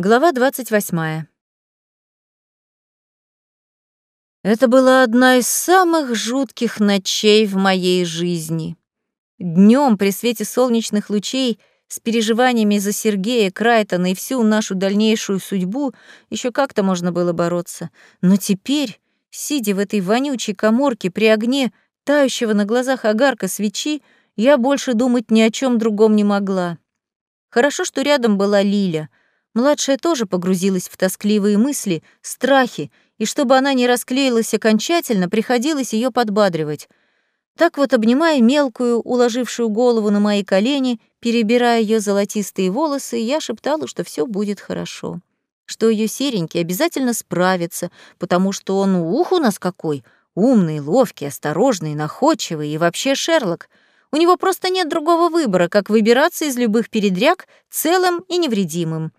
Глава 28. Это была одна из самых жутких ночей в моей жизни. Днем при свете солнечных лучей с переживаниями за Сергея Крайтона и всю нашу дальнейшую судьбу еще как-то можно было бороться. Но теперь, сидя в этой вонючей коморке при огне тающего на глазах огарка свечи, я больше думать ни о чем другом не могла. Хорошо, что рядом была Лиля — Младшая тоже погрузилась в тоскливые мысли, страхи, и чтобы она не расклеилась окончательно, приходилось ее подбадривать. Так вот, обнимая мелкую, уложившую голову на мои колени, перебирая ее золотистые волосы, я шептала, что все будет хорошо. Что ее серенький обязательно справится, потому что он ух у нас какой, умный, ловкий, осторожный, находчивый и вообще Шерлок. У него просто нет другого выбора, как выбираться из любых передряг целым и невредимым.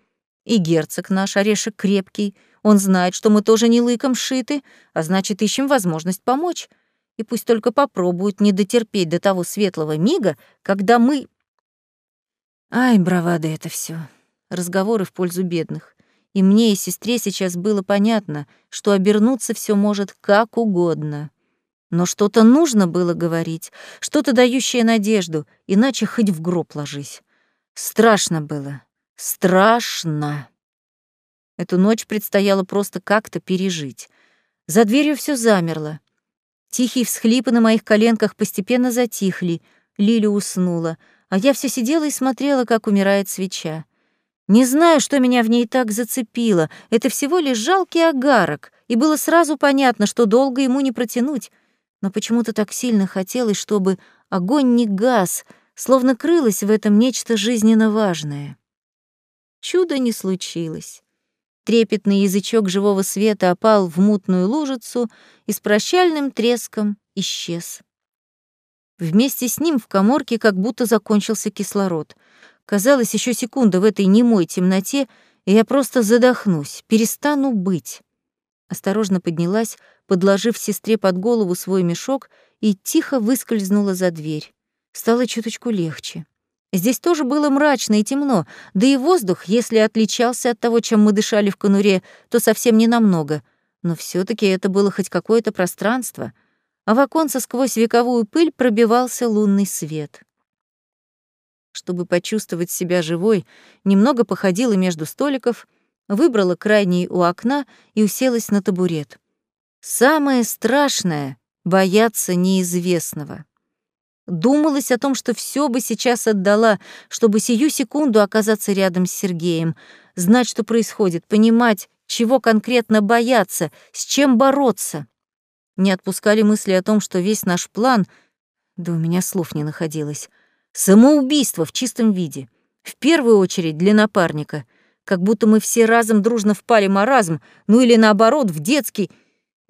И герцог наш орешек крепкий, он знает, что мы тоже не лыком шиты, а значит, ищем возможность помочь. И пусть только попробуют не дотерпеть до того светлого мига, когда мы... Ай, бравада это все. Разговоры в пользу бедных. И мне и сестре сейчас было понятно, что обернуться все может как угодно. Но что-то нужно было говорить, что-то дающее надежду, иначе хоть в гроб ложись. Страшно было. Страшно. Эту ночь предстояло просто как-то пережить. За дверью все замерло. Тихие всхлипы на моих коленках постепенно затихли, Лиля уснула, а я все сидела и смотрела, как умирает свеча. Не знаю, что меня в ней так зацепило. Это всего лишь жалкий огарок, и было сразу понятно, что долго ему не протянуть. Но почему-то так сильно хотелось, чтобы огонь не гас, словно крылось в этом нечто жизненно важное. Чудо не случилось. Трепетный язычок живого света опал в мутную лужицу и с прощальным треском исчез. Вместе с ним в коморке как будто закончился кислород. Казалось, еще секунда в этой немой темноте, и я просто задохнусь, перестану быть. Осторожно поднялась, подложив сестре под голову свой мешок и тихо выскользнула за дверь. Стало чуточку легче. Здесь тоже было мрачно и темно, да и воздух, если отличался от того, чем мы дышали в конуре, то совсем не намного. Но все таки это было хоть какое-то пространство, а в оконце сквозь вековую пыль пробивался лунный свет. Чтобы почувствовать себя живой, немного походила между столиков, выбрала крайний у окна и уселась на табурет. Самое страшное — бояться неизвестного. Думалось о том, что все бы сейчас отдала, чтобы сию секунду оказаться рядом с Сергеем, знать, что происходит, понимать, чего конкретно бояться, с чем бороться. Не отпускали мысли о том, что весь наш план, да у меня слов не находилось, самоубийство в чистом виде. В первую очередь для напарника, как будто мы все разом дружно впали маразм, ну или наоборот, в детский,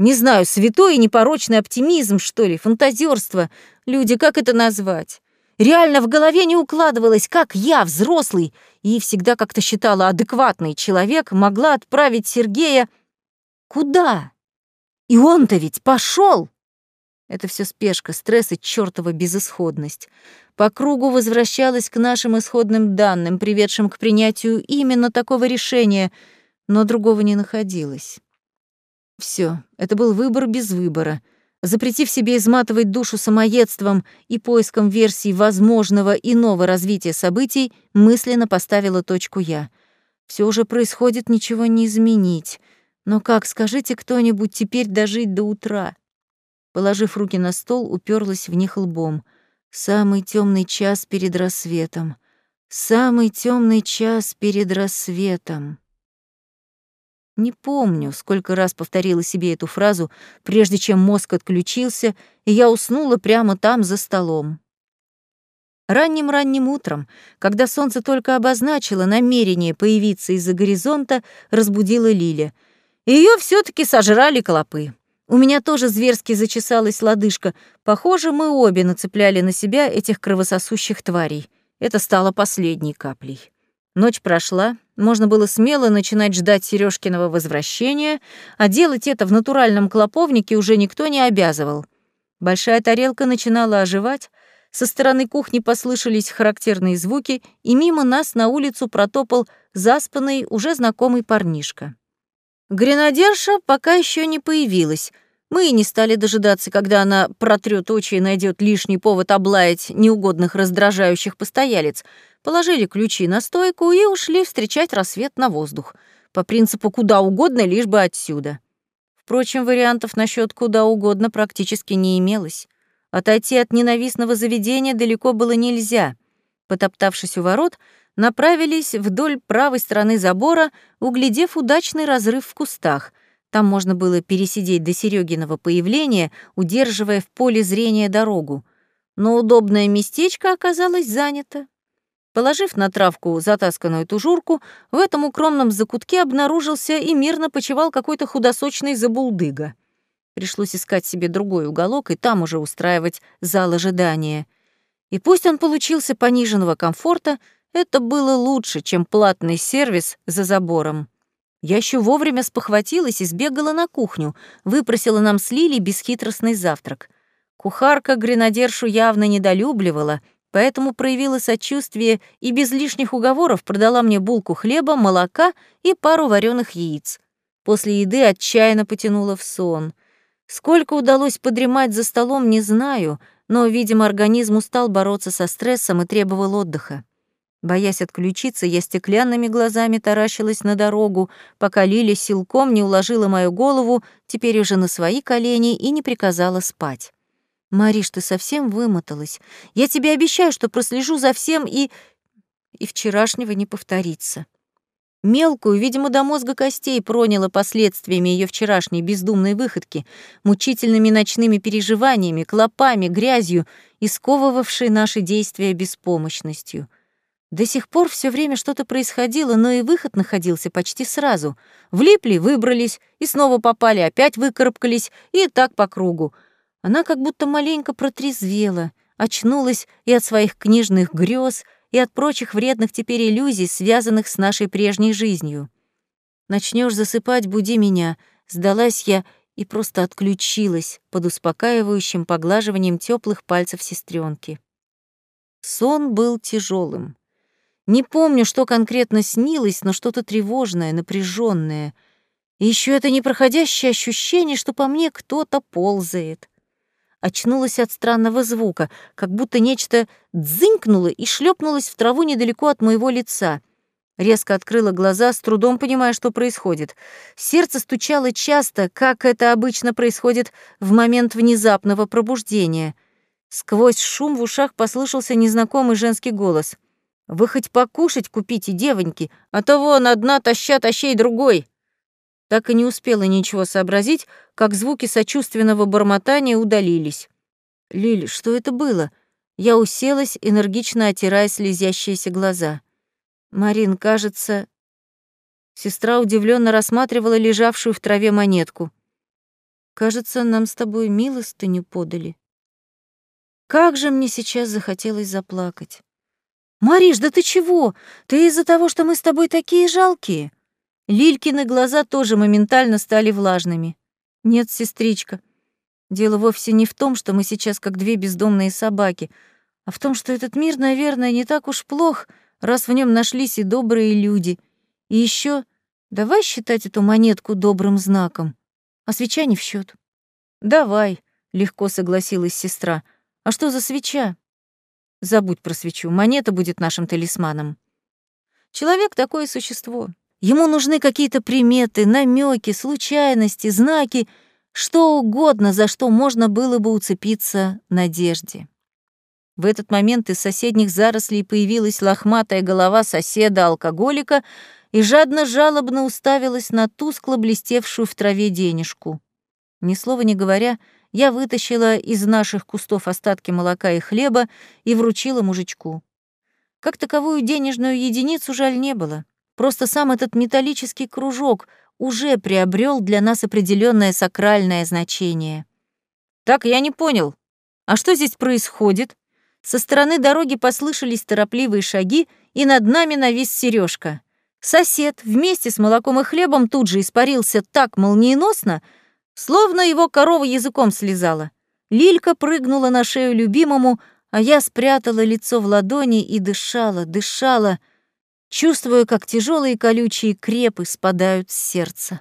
не знаю, святой и непорочный оптимизм, что ли, фантазерство. Люди, как это назвать? Реально в голове не укладывалось, как я, взрослый, и всегда как-то считала адекватный человек, могла отправить Сергея... Куда? И он-то ведь пошел. Это все спешка, стресс и чертова безысходность. По кругу возвращалась к нашим исходным данным, приведшим к принятию именно такого решения, но другого не находилось. Все, это был выбор без выбора. Запретив себе изматывать душу самоедством и поиском версий возможного иного развития событий, мысленно поставила точку я. Все уже происходит, ничего не изменить. Но как, скажите кто-нибудь, теперь дожить до утра? Положив руки на стол, уперлась в них лбом. Самый темный час перед рассветом. Самый темный час перед рассветом. Не помню, сколько раз повторила себе эту фразу, прежде чем мозг отключился, и я уснула прямо там, за столом. Ранним-ранним утром, когда солнце только обозначило намерение появиться из-за горизонта, разбудила Лиля. Ее все таки сожрали клопы. У меня тоже зверски зачесалась лодыжка. Похоже, мы обе нацепляли на себя этих кровососущих тварей. Это стало последней каплей. Ночь прошла, можно было смело начинать ждать Сережкиного возвращения, а делать это в натуральном клоповнике уже никто не обязывал. Большая тарелка начинала оживать, со стороны кухни послышались характерные звуки, и мимо нас на улицу протопал заспанный, уже знакомый парнишка. Гренадерша пока еще не появилась. Мы и не стали дожидаться, когда она протрет очи и найдет лишний повод облаять неугодных раздражающих постоялец. Положили ключи на стойку и ушли встречать рассвет на воздух. По принципу «куда угодно, лишь бы отсюда». Впрочем, вариантов насчет «куда угодно» практически не имелось. Отойти от ненавистного заведения далеко было нельзя. Потоптавшись у ворот, направились вдоль правой стороны забора, углядев удачный разрыв в кустах. Там можно было пересидеть до Серегиного появления, удерживая в поле зрения дорогу. Но удобное местечко оказалось занято. Положив на травку затасканную тужурку, в этом укромном закутке обнаружился и мирно почевал какой-то худосочный забулдыга. Пришлось искать себе другой уголок и там уже устраивать зал ожидания. И пусть он получился пониженного комфорта, это было лучше, чем платный сервис за забором. Я еще вовремя спохватилась и сбегала на кухню, выпросила нам с Лили бесхитростный завтрак. Кухарка гренадершу явно недолюбливала, поэтому проявила сочувствие и без лишних уговоров продала мне булку хлеба, молока и пару вареных яиц. После еды отчаянно потянула в сон. Сколько удалось подремать за столом, не знаю, но, видимо, организм устал бороться со стрессом и требовал отдыха. Боясь отключиться, я стеклянными глазами таращилась на дорогу, пока Лиля силком не уложила мою голову, теперь уже на свои колени, и не приказала спать. «Мариш, ты совсем вымоталась. Я тебе обещаю, что прослежу за всем и... и вчерашнего не повторится». Мелкую, видимо, до мозга костей проняло последствиями ее вчерашней бездумной выходки, мучительными ночными переживаниями, клопами, грязью и сковывавшей наши действия беспомощностью. До сих пор все время что-то происходило, но и выход находился почти сразу. Влипли, выбрались, и снова попали, опять выкарабкались, и так по кругу. Она как будто маленько протрезвела, очнулась и от своих книжных грез, и от прочих вредных теперь иллюзий, связанных с нашей прежней жизнью. Начнешь засыпать, буди меня. Сдалась я и просто отключилась под успокаивающим поглаживанием теплых пальцев сестренки. Сон был тяжелым. Не помню, что конкретно снилось, но что-то тревожное, напряженное. И еще это непроходящее ощущение, что по мне кто-то ползает очнулась от странного звука, как будто нечто дзынькнуло и шлепнулось в траву недалеко от моего лица. Резко открыла глаза, с трудом понимая, что происходит. Сердце стучало часто, как это обычно происходит в момент внезапного пробуждения. Сквозь шум в ушах послышался незнакомый женский голос. «Вы хоть покушать купите, девоньки, а то вон одна таща тащей другой!» Так и не успела ничего сообразить, как звуки сочувственного бормотания удалились. «Лиль, что это было?» Я уселась, энергично отирая слезящиеся глаза. «Марин, кажется...» Сестра удивленно рассматривала лежавшую в траве монетку. «Кажется, нам с тобой милостыню подали». Как же мне сейчас захотелось заплакать. «Мариш, да ты чего? Ты из-за того, что мы с тобой такие жалкие?» Лилькины глаза тоже моментально стали влажными. «Нет, сестричка, дело вовсе не в том, что мы сейчас как две бездомные собаки, а в том, что этот мир, наверное, не так уж плох, раз в нем нашлись и добрые люди. И еще давай считать эту монетку добрым знаком, а свеча не в счет. «Давай», — легко согласилась сестра. «А что за свеча?» «Забудь про свечу, монета будет нашим талисманом». Человек — такое существо, Ему нужны какие-то приметы, намеки, случайности, знаки, что угодно, за что можно было бы уцепиться надежде. В этот момент из соседних зарослей появилась лохматая голова соседа-алкоголика и жадно-жалобно уставилась на тускло блестевшую в траве денежку. Ни слова не говоря, я вытащила из наших кустов остатки молока и хлеба и вручила мужичку. Как таковую денежную единицу жаль не было. Просто сам этот металлический кружок уже приобрел для нас определенное сакральное значение. Так, я не понял. А что здесь происходит? Со стороны дороги послышались торопливые шаги, и над нами навис Сережка. Сосед вместе с молоком и хлебом тут же испарился так молниеносно, словно его корова языком слезала. Лилька прыгнула на шею любимому, а я спрятала лицо в ладони и дышала, дышала, чувствуя, как тяжелые колючие крепы спадают с сердца.